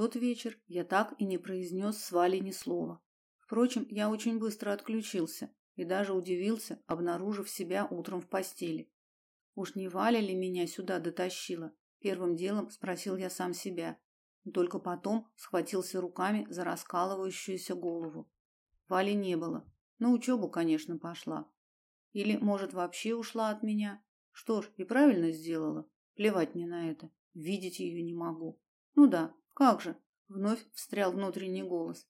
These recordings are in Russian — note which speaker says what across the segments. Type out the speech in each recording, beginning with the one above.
Speaker 1: тот вечер я так и не произнес с Валей ни слова. Впрочем, я очень быстро отключился и даже удивился, обнаружив себя утром в постели. Уж не Валя ли меня сюда дотащила? Первым делом спросил я сам себя. Только потом схватился руками за раскалывающуюся голову. Вали не было. На учебу, конечно, пошла. Или, может, вообще ушла от меня? Что ж, и правильно сделала. Плевать мне на это. Видеть ее не могу. Ну да, как же? Вновь встрял внутренний голос.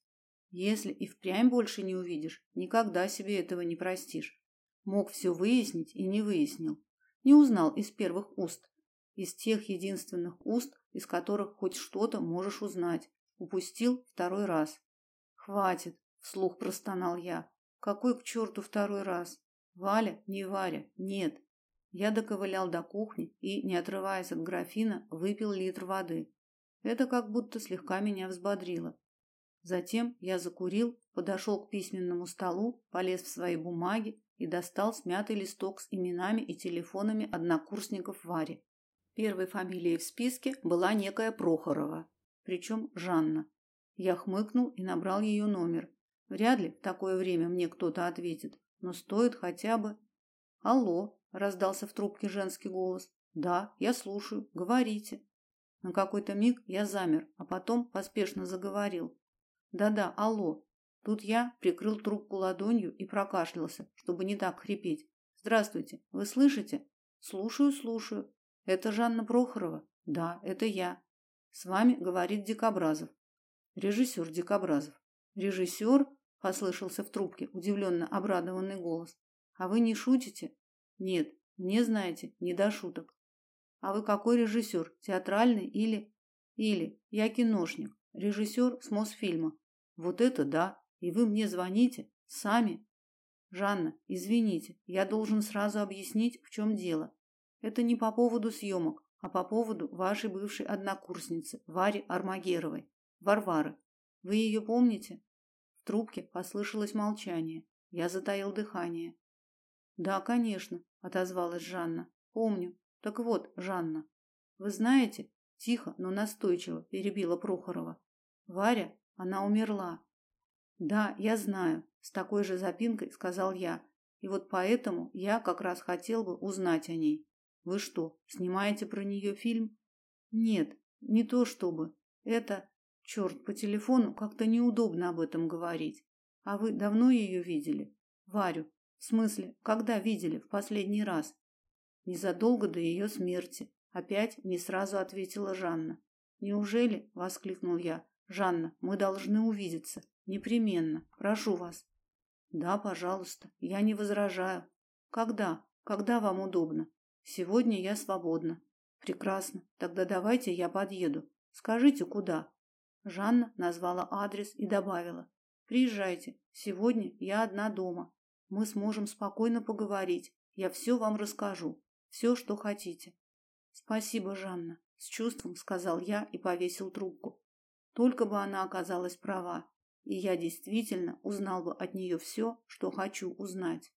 Speaker 1: Если и впрямь больше не увидишь, никогда себе этого не простишь. Мог все выяснить и не выяснил. Не узнал из первых уст. Из тех единственных уст, из которых хоть что-то можешь узнать. Упустил второй раз. Хватит, вслух простонал я. Какой к черту второй раз? Валя, не Варя, нет. Я доковылял до кухни и, не отрываясь от графина, выпил литр воды. Это как будто слегка меня взбодрило. Затем я закурил, подошел к письменному столу, полез в свои бумаги и достал смятый листок с именами и телефонами однокурсников Вари. Первой фамилией в списке была некая Прохорова, причем Жанна. Я хмыкнул и набрал ее номер. Вряд ли в такое время мне кто-то ответит, но стоит хотя бы. Алло, раздался в трубке женский голос. Да, я слушаю. Говорите. На какой-то миг я замер, а потом поспешно заговорил. Да-да, алло. Тут я прикрыл трубку ладонью и прокашлялся, чтобы не так хрипеть. Здравствуйте. Вы слышите? Слушаю, слушаю. Это Жанна Прохорова? Да, это я. С вами говорит Дикобразов. Режиссер Дикобразов. Режиссер? послышался в трубке удивленно обрадованный голос. А вы не шутите? Нет, мне, знаете, не до шуток. А вы какой режиссер? Театральный или или я киношник, режиссер с Мосфильма. Вот это да. И вы мне звоните сами? Жанна, извините, я должен сразу объяснить, в чем дело. Это не по поводу съемок, а по поводу вашей бывшей однокурсницы Вари Армагеровой, Варвары. Вы ее помните? В трубке послышалось молчание. Я затаил дыхание. Да, конечно, отозвалась Жанна. Помню. Так вот, Жанна, вы знаете, тихо, но настойчиво перебила Прохорова. Варя она умерла. Да, я знаю, с такой же запинкой сказал я. И вот поэтому я как раз хотел бы узнать о ней. Вы что, снимаете про нее фильм? Нет, не то чтобы. Это, черт, по телефону как-то неудобно об этом говорить. А вы давно ее видели? Варю. В смысле, когда видели в последний раз? Незадолго до ее смерти. Опять не сразу ответила Жанна. Неужели, воскликнул я, Жанна, мы должны увидеться. Непременно. Прошу вас. Да, пожалуйста. Я не возражаю. Когда? Когда вам удобно? Сегодня я свободна. Прекрасно. Тогда давайте я подъеду. Скажите, куда? Жанна назвала адрес и добавила: Приезжайте. Сегодня я одна дома. Мы сможем спокойно поговорить. Я все вам расскажу. Все, что хотите. Спасибо, Жанна, с чувством сказал я и повесил трубку. Только бы она оказалась права, и я действительно узнал бы от нее все, что хочу узнать.